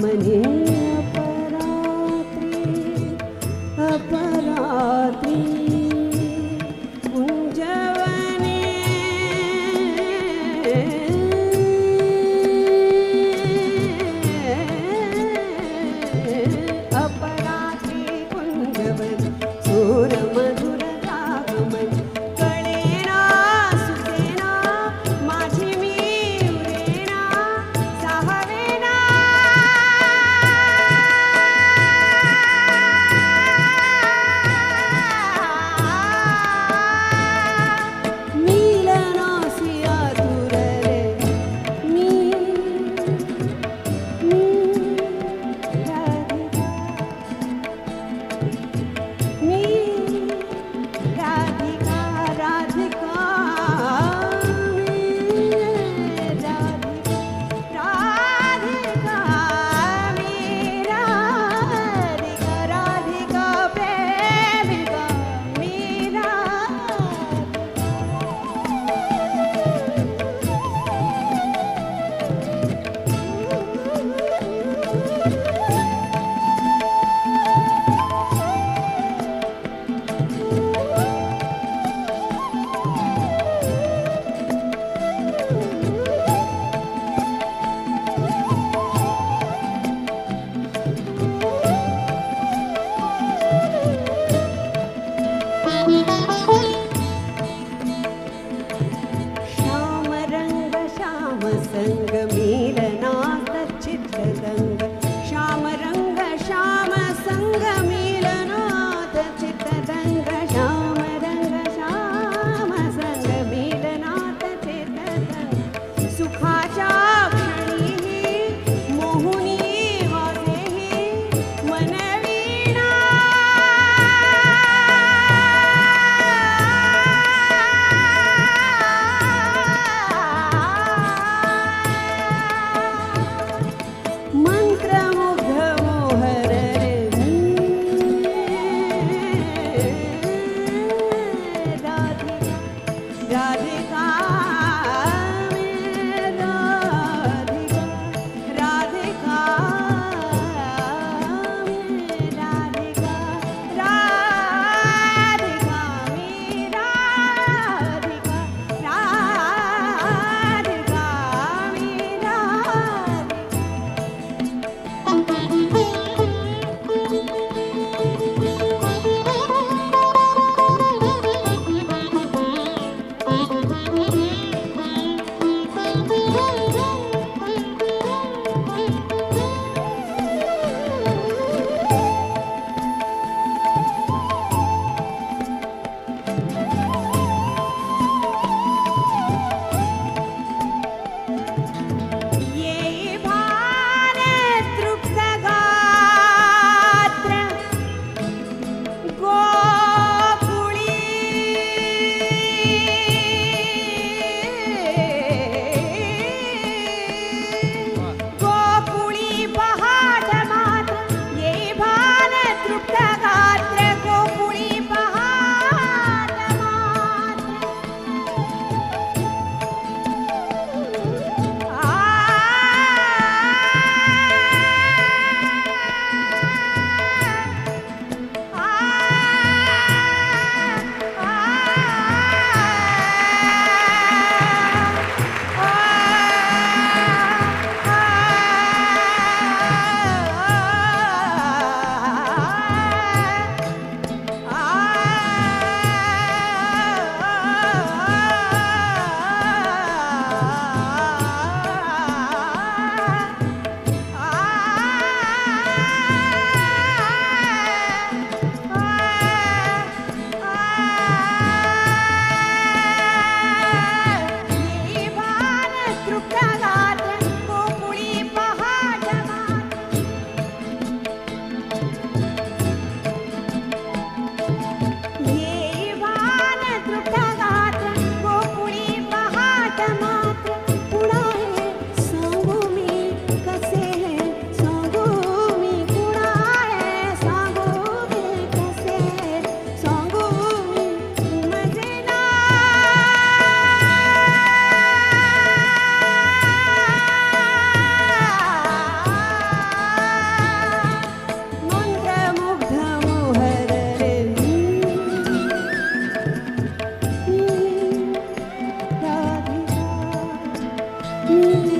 रागमनी अपरात्री अपरात्री। कुञ्जवने अपरात्री 嗯。